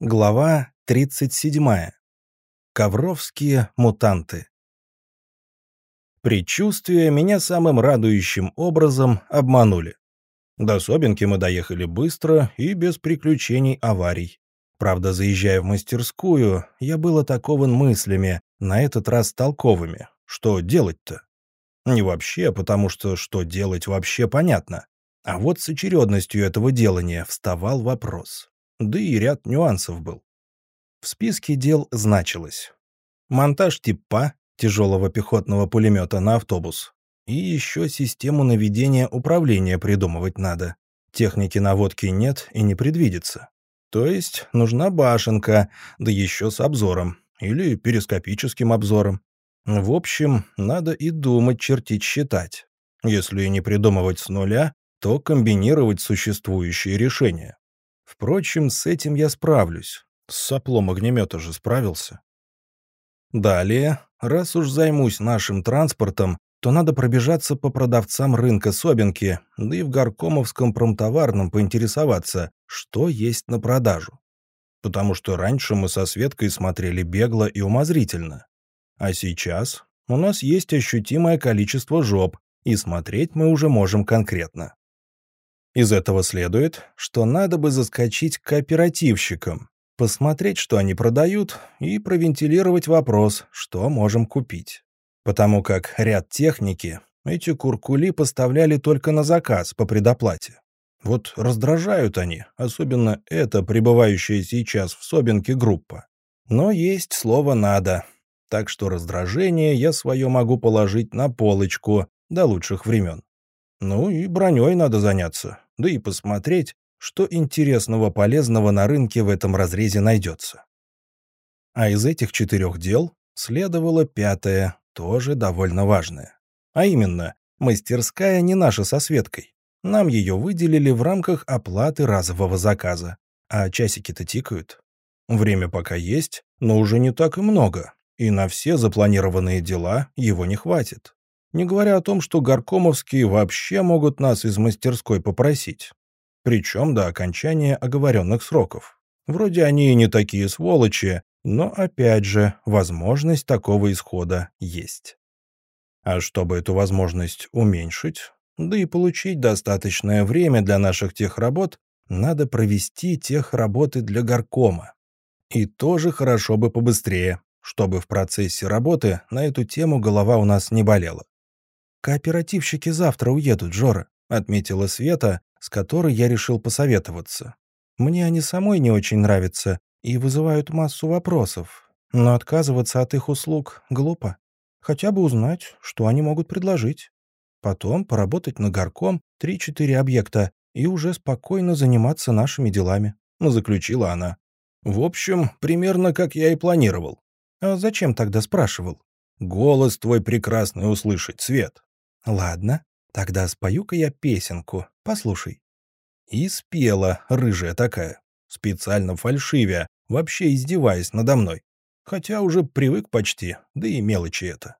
Глава 37. Ковровские мутанты. Предчувствия меня самым радующим образом обманули. До Собинки мы доехали быстро и без приключений аварий. Правда, заезжая в мастерскую, я был атакован мыслями, на этот раз толковыми. Что делать-то? Не вообще, потому что что делать вообще понятно. А вот с очередностью этого делания вставал вопрос да и ряд нюансов был. В списке дел значилось монтаж типа тяжелого пехотного пулемета на автобус, и еще систему наведения управления придумывать надо. Техники наводки нет и не предвидится. То есть нужна башенка, да еще с обзором, или перископическим обзором. В общем, надо и думать, чертить, считать. Если не придумывать с нуля, то комбинировать существующие решения. Впрочем, с этим я справлюсь. С соплом огнемета же справился. Далее, раз уж займусь нашим транспортом, то надо пробежаться по продавцам рынка Собинки, да и в Горкомовском промтоварном поинтересоваться, что есть на продажу. Потому что раньше мы со Светкой смотрели бегло и умозрительно. А сейчас у нас есть ощутимое количество жоп, и смотреть мы уже можем конкретно. Из этого следует, что надо бы заскочить к кооперативщикам, посмотреть, что они продают, и провентилировать вопрос, что можем купить. Потому как ряд техники эти куркули поставляли только на заказ по предоплате. Вот раздражают они, особенно эта пребывающая сейчас в Собинке группа. Но есть слово «надо», так что раздражение я свое могу положить на полочку до лучших времен. Ну и броней надо заняться, да и посмотреть, что интересного полезного на рынке в этом разрезе найдется. А из этих четырех дел следовало пятое, тоже довольно важное. А именно, мастерская не наша со Светкой. Нам ее выделили в рамках оплаты разового заказа. А часики-то тикают. Время пока есть, но уже не так и много, и на все запланированные дела его не хватит. Не говоря о том, что горкомовские вообще могут нас из мастерской попросить. Причем до окончания оговоренных сроков. Вроде они и не такие сволочи, но опять же, возможность такого исхода есть. А чтобы эту возможность уменьшить, да и получить достаточное время для наших техработ, надо провести техработы для горкома. И тоже хорошо бы побыстрее, чтобы в процессе работы на эту тему голова у нас не болела. «Кооперативщики завтра уедут, Жора», — отметила Света, с которой я решил посоветоваться. «Мне они самой не очень нравятся и вызывают массу вопросов, но отказываться от их услуг глупо. Хотя бы узнать, что они могут предложить. Потом поработать на горком 3-4 объекта и уже спокойно заниматься нашими делами», — заключила она. «В общем, примерно как я и планировал». «А зачем тогда спрашивал?» «Голос твой прекрасный услышать, Свет. «Ладно, тогда спою-ка я песенку. Послушай». И спела, рыжая такая, специально фальшивя, вообще издеваясь надо мной. Хотя уже привык почти, да и мелочи это.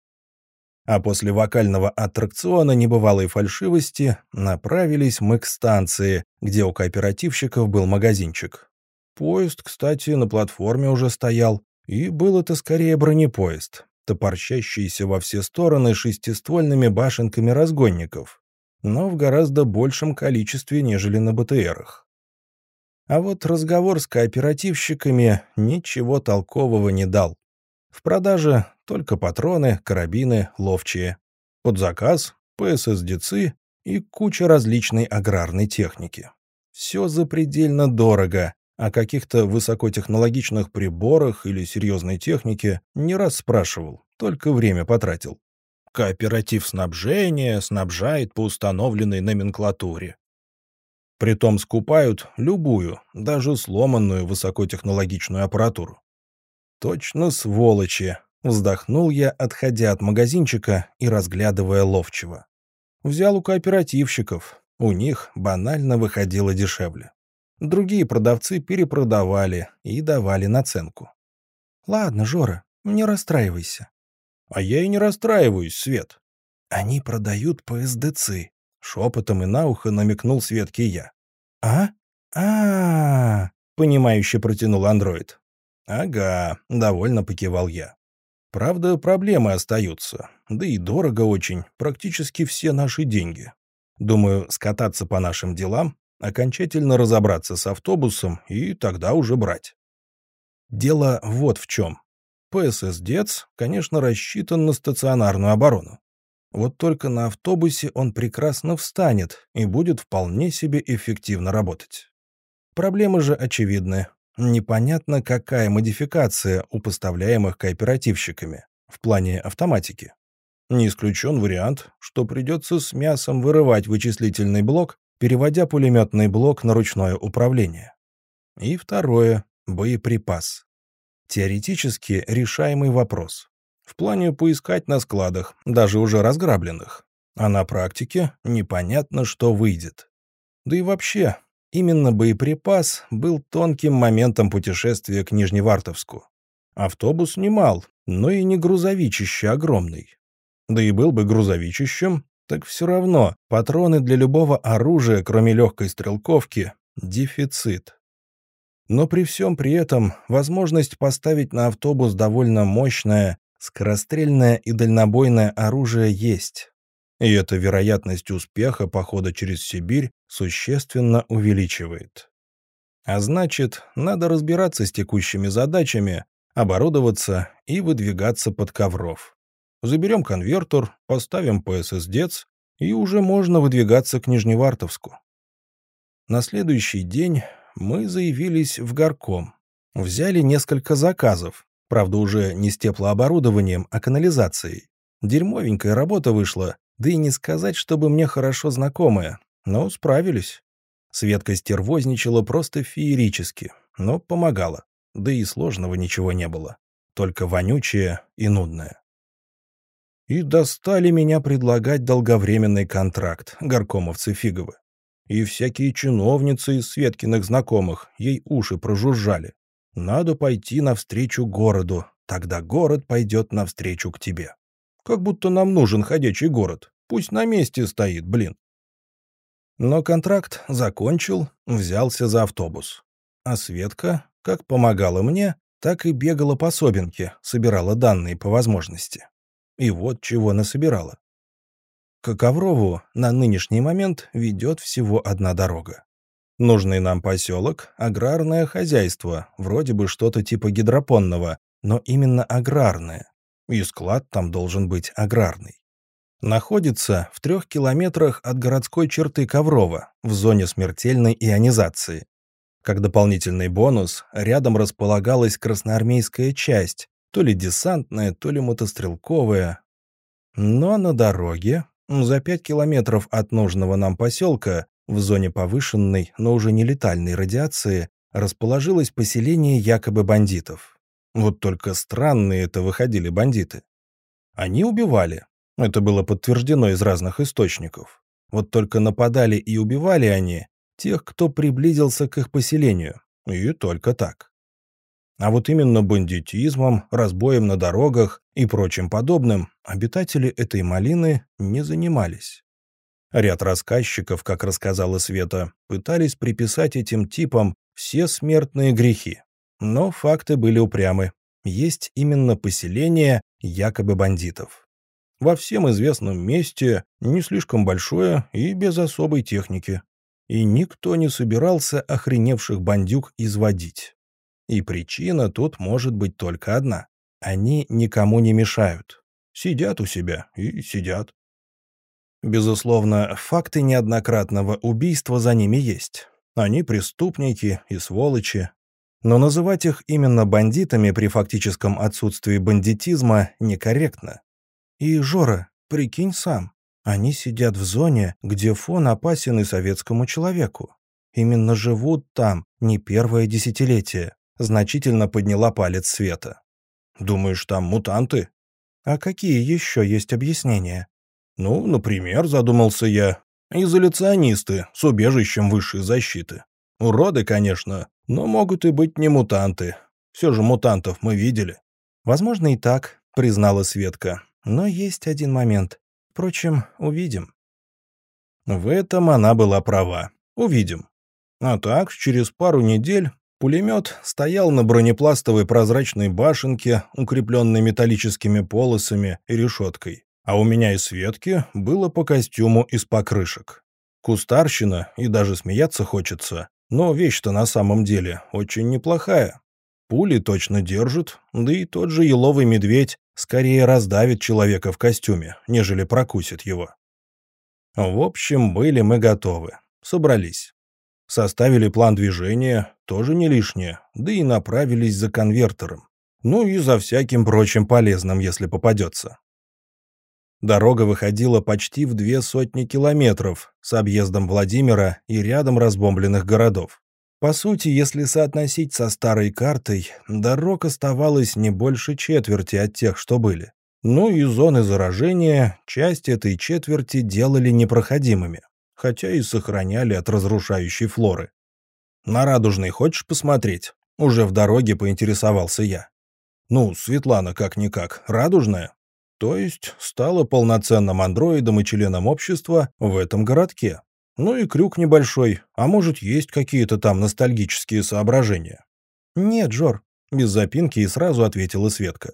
А после вокального аттракциона небывалой фальшивости направились мы к станции, где у кооперативщиков был магазинчик. Поезд, кстати, на платформе уже стоял, и был это скорее бронепоезд, топорщащиеся во все стороны шестиствольными башенками разгонников, но в гораздо большем количестве, нежели на БТРах. А вот разговор с кооперативщиками ничего толкового не дал. В продаже только патроны, карабины, ловчие. Под заказ, ПССДЦ и куча различной аграрной техники. Все запредельно дорого, о каких-то высокотехнологичных приборах или серьезной технике не раз спрашивал, только время потратил. Кооператив снабжения снабжает по установленной номенклатуре. Притом скупают любую, даже сломанную высокотехнологичную аппаратуру. «Точно сволочи!» — вздохнул я, отходя от магазинчика и разглядывая ловчего. Взял у кооперативщиков, у них банально выходило дешевле. Другие продавцы перепродавали и давали наценку. «Ладно, Жора, не расстраивайся». «А я и не расстраиваюсь, Свет». «Они продают по СДЦ», — шепотом и на ухо намекнул Светке я. «А? а, -а, -а понимающе протянул андроид. «Ага», — довольно покивал я. «Правда, проблемы остаются. Да и дорого очень, практически все наши деньги. Думаю, скататься по нашим делам, окончательно разобраться с автобусом и тогда уже брать. Дело вот в чем. ПСС «Дец», конечно, рассчитан на стационарную оборону. Вот только на автобусе он прекрасно встанет и будет вполне себе эффективно работать. Проблемы же очевидны. Непонятно, какая модификация у поставляемых кооперативщиками в плане автоматики. Не исключен вариант, что придется с мясом вырывать вычислительный блок, переводя пулеметный блок на ручное управление. И второе — боеприпас. Теоретически решаемый вопрос. В плане поискать на складах, даже уже разграбленных. А на практике непонятно, что выйдет. Да и вообще, именно боеприпас был тонким моментом путешествия к Нижневартовску. Автобус немал, но и не грузовичище огромный. Да и был бы грузовичищем, так все равно патроны для любого оружия, кроме легкой стрелковки, дефицит. Но при всем при этом возможность поставить на автобус довольно мощное, скорострельное и дальнобойное оружие есть. И эта вероятность успеха похода через Сибирь существенно увеличивает. А значит, надо разбираться с текущими задачами, оборудоваться и выдвигаться под ковров. Заберем конвертор, поставим ПСС-ДЕЦ, и уже можно выдвигаться к Нижневартовску. На следующий день мы заявились в горком. Взяли несколько заказов, правда уже не с теплооборудованием, а канализацией. Дерьмовенькая работа вышла, да и не сказать, чтобы мне хорошо знакомая, но справились. Светка стервозничала просто феерически, но помогала, да и сложного ничего не было, только вонючее и нудное. И достали меня предлагать долговременный контракт, горкомовцы фиговы. И всякие чиновницы из Светкиных знакомых ей уши прожужжали. Надо пойти навстречу городу, тогда город пойдет навстречу к тебе. Как будто нам нужен ходячий город. Пусть на месте стоит, блин. Но контракт закончил, взялся за автобус. А Светка, как помогала мне, так и бегала по Собинке, собирала данные по возможности. И вот чего насобирала. К Коврову на нынешний момент ведет всего одна дорога. Нужный нам поселок — аграрное хозяйство, вроде бы что-то типа гидропонного, но именно аграрное. И склад там должен быть аграрный. Находится в трех километрах от городской черты Коврова, в зоне смертельной ионизации. Как дополнительный бонус, рядом располагалась красноармейская часть, то ли десантная, то ли мотострелковая. Но на дороге, за пять километров от нужного нам поселка, в зоне повышенной, но уже не летальной радиации, расположилось поселение якобы бандитов. Вот только странные это выходили бандиты. Они убивали. Это было подтверждено из разных источников. Вот только нападали и убивали они тех, кто приблизился к их поселению. И только так. А вот именно бандитизмом, разбоем на дорогах и прочим подобным обитатели этой малины не занимались. Ряд рассказчиков, как рассказала Света, пытались приписать этим типам все смертные грехи. Но факты были упрямы. Есть именно поселение якобы бандитов. Во всем известном месте, не слишком большое и без особой техники. И никто не собирался охреневших бандюк изводить. И причина тут может быть только одна. Они никому не мешают. Сидят у себя и сидят. Безусловно, факты неоднократного убийства за ними есть. Они преступники и сволочи. Но называть их именно бандитами при фактическом отсутствии бандитизма некорректно. И, Жора, прикинь сам, они сидят в зоне, где фон опасен и советскому человеку. Именно живут там не первое десятилетие. Значительно подняла палец Света. «Думаешь, там мутанты?» «А какие еще есть объяснения?» «Ну, например, задумался я, изоляционисты с убежищем высшей защиты. Уроды, конечно, но могут и быть не мутанты. Все же мутантов мы видели». «Возможно, и так», — признала Светка. «Но есть один момент. Впрочем, увидим». В этом она была права. Увидим. А так, через пару недель Пулемет стоял на бронепластовой прозрачной башенке, укрепленной металлическими полосами и решеткой, а у меня и Светки было по костюму из покрышек. Кустарщина, и даже смеяться хочется, но вещь-то на самом деле очень неплохая. Пули точно держит, да и тот же еловый медведь скорее раздавит человека в костюме, нежели прокусит его. В общем, были мы готовы. Собрались. Составили план движения, тоже не лишнее, да и направились за конвертером. Ну и за всяким прочим полезным, если попадется. Дорога выходила почти в две сотни километров с объездом Владимира и рядом разбомбленных городов. По сути, если соотносить со старой картой, дорог оставалось не больше четверти от тех, что были. Ну и зоны заражения часть этой четверти делали непроходимыми хотя и сохраняли от разрушающей флоры. «На Радужный хочешь посмотреть?» Уже в дороге поинтересовался я. «Ну, Светлана как-никак, радужная. То есть стала полноценным андроидом и членом общества в этом городке. Ну и крюк небольшой, а может, есть какие-то там ностальгические соображения?» «Нет, Жор», — без запинки и сразу ответила Светка.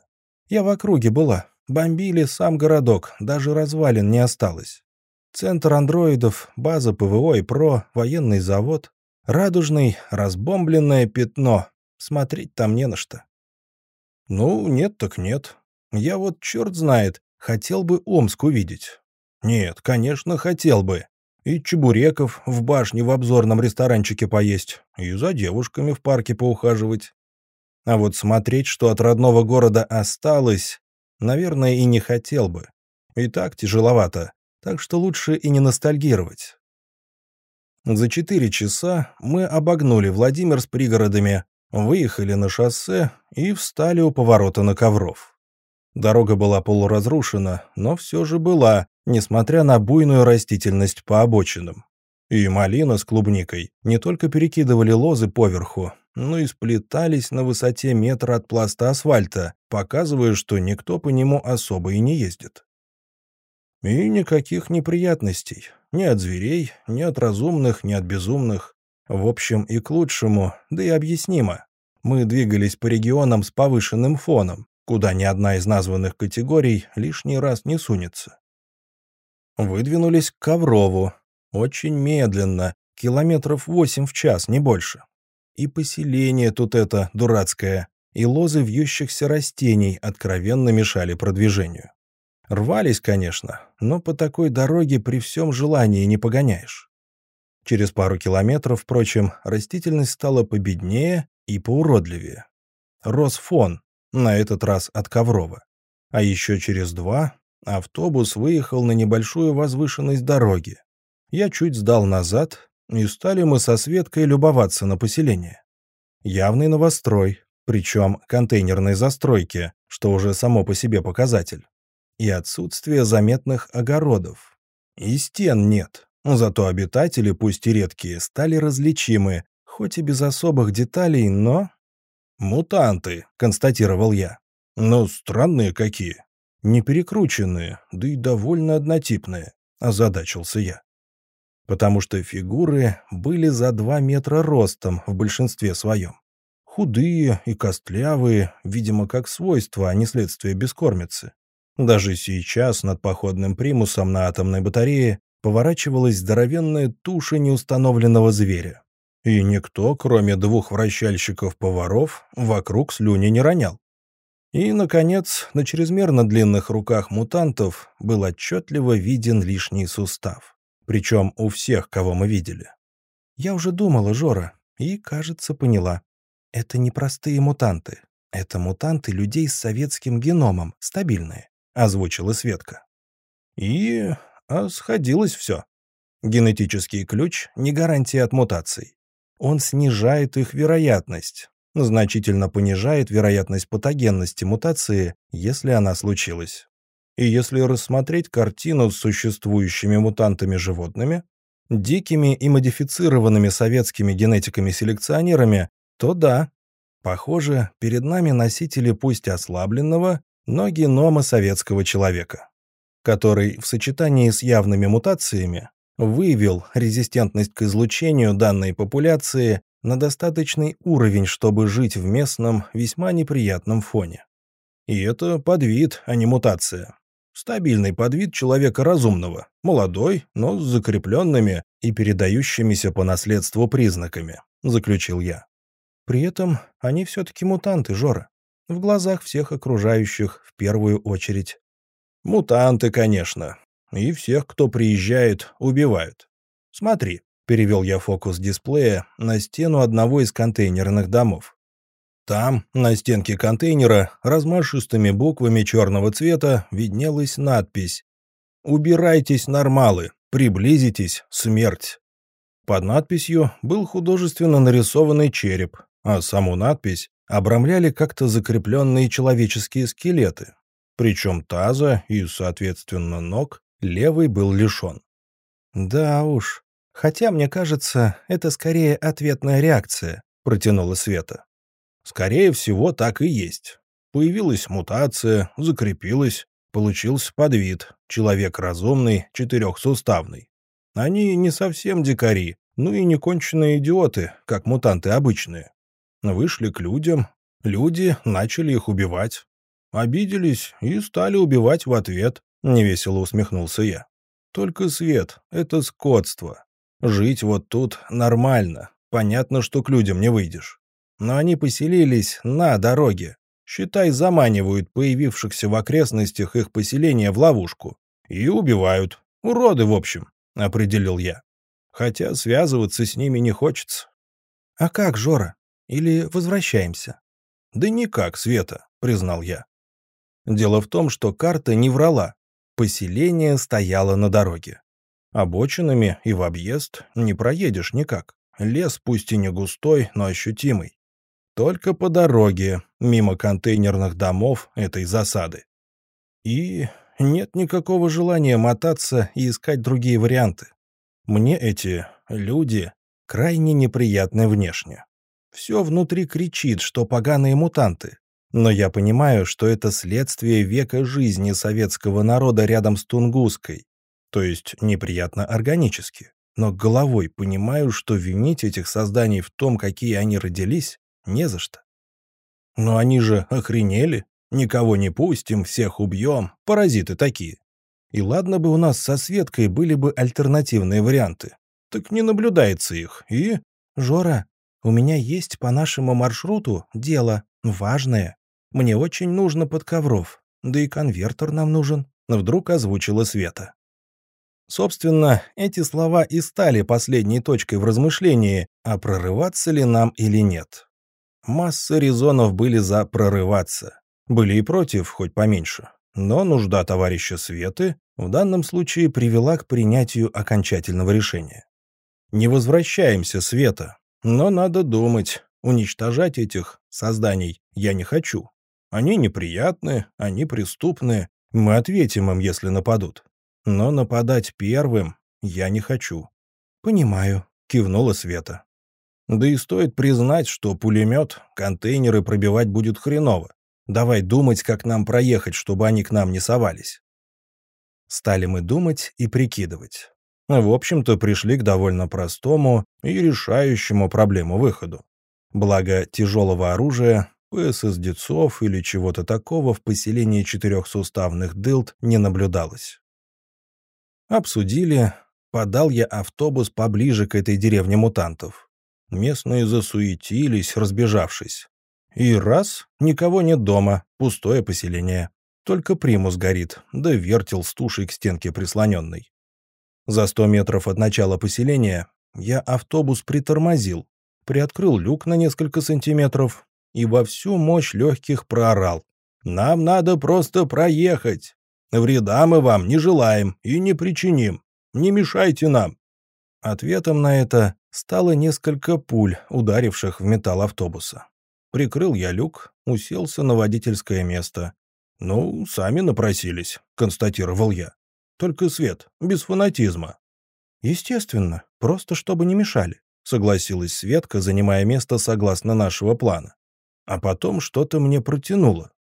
«Я в округе была. Бомбили сам городок, даже развалин не осталось. Центр андроидов, база ПВО и ПРО, военный завод. Радужный, разбомбленное пятно. Смотреть там не на что. Ну, нет так нет. Я вот черт знает, хотел бы Омск увидеть. Нет, конечно, хотел бы. И чебуреков в башне в обзорном ресторанчике поесть, и за девушками в парке поухаживать. А вот смотреть, что от родного города осталось, наверное, и не хотел бы. И так тяжеловато так что лучше и не ностальгировать. За четыре часа мы обогнули Владимир с пригородами, выехали на шоссе и встали у поворота на Ковров. Дорога была полуразрушена, но все же была, несмотря на буйную растительность по обочинам. И малина с клубникой не только перекидывали лозы поверху, но и сплетались на высоте метра от пласта асфальта, показывая, что никто по нему особо и не ездит. И никаких неприятностей. Ни от зверей, ни от разумных, ни от безумных. В общем, и к лучшему, да и объяснимо. Мы двигались по регионам с повышенным фоном, куда ни одна из названных категорий лишний раз не сунется. Выдвинулись к Коврову. Очень медленно, километров восемь в час, не больше. И поселение тут это дурацкое, и лозы вьющихся растений откровенно мешали продвижению. Рвались, конечно, но по такой дороге при всем желании не погоняешь. Через пару километров, впрочем, растительность стала победнее и поуродливее. Рос фон, на этот раз от Коврова. А еще через два автобус выехал на небольшую возвышенность дороги. Я чуть сдал назад, и стали мы со Светкой любоваться на поселение. Явный новострой, причем контейнерной застройки, что уже само по себе показатель и отсутствие заметных огородов. И стен нет, зато обитатели, пусть и редкие, стали различимы, хоть и без особых деталей, но... «Мутанты», — констатировал я. «Но странные какие. Не перекрученные, да и довольно однотипные», — озадачился я. Потому что фигуры были за два метра ростом в большинстве своем. Худые и костлявые, видимо, как свойство, а не следствие бескормицы. Даже сейчас над походным примусом на атомной батарее поворачивалась здоровенная туша неустановленного зверя. И никто, кроме двух вращальщиков-поваров, вокруг слюни не ронял. И, наконец, на чрезмерно длинных руках мутантов был отчетливо виден лишний сустав. Причем у всех, кого мы видели. Я уже думала, Жора, и, кажется, поняла. Это не простые мутанты. Это мутанты людей с советским геномом, стабильные. — озвучила Светка. И а сходилось все. Генетический ключ — не гарантия от мутаций. Он снижает их вероятность, значительно понижает вероятность патогенности мутации, если она случилась. И если рассмотреть картину с существующими мутантами-животными, дикими и модифицированными советскими генетиками-селекционерами, то да, похоже, перед нами носители пусть ослабленного, но генома советского человека, который в сочетании с явными мутациями выявил резистентность к излучению данной популяции на достаточный уровень, чтобы жить в местном, весьма неприятном фоне. И это подвид, а не мутация. Стабильный подвид человека разумного, молодой, но с закрепленными и передающимися по наследству признаками, заключил я. При этом они все-таки мутанты, Жора. В глазах всех окружающих в первую очередь. Мутанты, конечно. И всех, кто приезжает, убивают. Смотри, перевел я фокус дисплея на стену одного из контейнерных домов. Там, на стенке контейнера, размашистыми буквами черного цвета виднелась надпись «Убирайтесь, нормалы, приблизитесь, смерть». Под надписью был художественно нарисованный череп, а саму надпись обрамляли как-то закрепленные человеческие скелеты. Причем таза и, соответственно, ног левый был лишен. «Да уж. Хотя, мне кажется, это скорее ответная реакция», — протянула Света. «Скорее всего, так и есть. Появилась мутация, закрепилась, получился подвид, человек разумный, четырехсуставный. Они не совсем дикари, ну и не конченые идиоты, как мутанты обычные. Вышли к людям, люди начали их убивать. Обиделись и стали убивать в ответ, невесело усмехнулся я. Только свет — это скотство. Жить вот тут нормально, понятно, что к людям не выйдешь. Но они поселились на дороге. Считай, заманивают появившихся в окрестностях их поселения в ловушку. И убивают. Уроды, в общем, определил я. Хотя связываться с ними не хочется. «А как, Жора?» Или возвращаемся?» «Да никак, Света», — признал я. Дело в том, что карта не врала. Поселение стояло на дороге. Обочинами и в объезд не проедешь никак. Лес пусть и не густой, но ощутимый. Только по дороге, мимо контейнерных домов этой засады. И нет никакого желания мотаться и искать другие варианты. Мне эти люди крайне неприятны внешне. Все внутри кричит, что поганые мутанты. Но я понимаю, что это следствие века жизни советского народа рядом с Тунгуской. То есть неприятно органически. Но головой понимаю, что винить этих созданий в том, какие они родились, не за что. Но они же охренели. Никого не пустим, всех убьем. Паразиты такие. И ладно бы у нас со Светкой были бы альтернативные варианты. Так не наблюдается их. И... Жора, у меня есть по нашему маршруту дело важное. Мне очень нужно под ковров, да и конвертер нам нужен», — вдруг озвучила Света. Собственно, эти слова и стали последней точкой в размышлении, а прорываться ли нам или нет. Масса резонов были за прорываться. Были и против, хоть поменьше. Но нужда товарища Светы в данном случае привела к принятию окончательного решения. «Не возвращаемся, Света», но надо думать, уничтожать этих созданий я не хочу. Они неприятны, они преступны, мы ответим им, если нападут. Но нападать первым я не хочу. «Понимаю», — кивнула Света. «Да и стоит признать, что пулемет, контейнеры пробивать будет хреново. Давай думать, как нам проехать, чтобы они к нам не совались». Стали мы думать и прикидывать в общем-то, пришли к довольно простому и решающему проблему выходу. Благо тяжелого оружия, ПСС-децов или чего-то такого в поселении четырехсуставных дылд не наблюдалось. Обсудили, подал я автобус поближе к этой деревне мутантов. Местные засуетились, разбежавшись. И раз, никого нет дома, пустое поселение. Только примус горит, да вертел с тушей к стенке прислоненной. За сто метров от начала поселения я автобус притормозил, приоткрыл люк на несколько сантиметров и во всю мощь легких проорал. «Нам надо просто проехать. Вреда мы вам не желаем и не причиним. Не мешайте нам». Ответом на это стало несколько пуль, ударивших в металл автобуса. Прикрыл я люк, уселся на водительское место. «Ну, сами напросились», — констатировал я. Только свет, без фанатизма». «Естественно, просто чтобы не мешали», — согласилась Светка, занимая место согласно нашего плана. А потом что-то мне протянуло.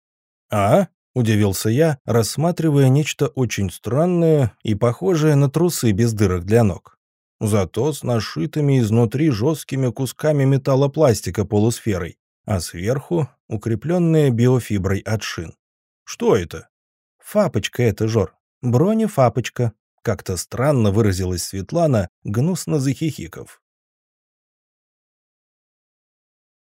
«А?» — удивился я, рассматривая нечто очень странное и похожее на трусы без дырок для ног. зато с нашитыми изнутри жесткими кусками металлопластика полусферой, а сверху укрепленные биофиброй от шин. Что это? Фапочка это, Жор. Бронефапочка. Как-то странно выразилась Светлана, гнусно захихиков.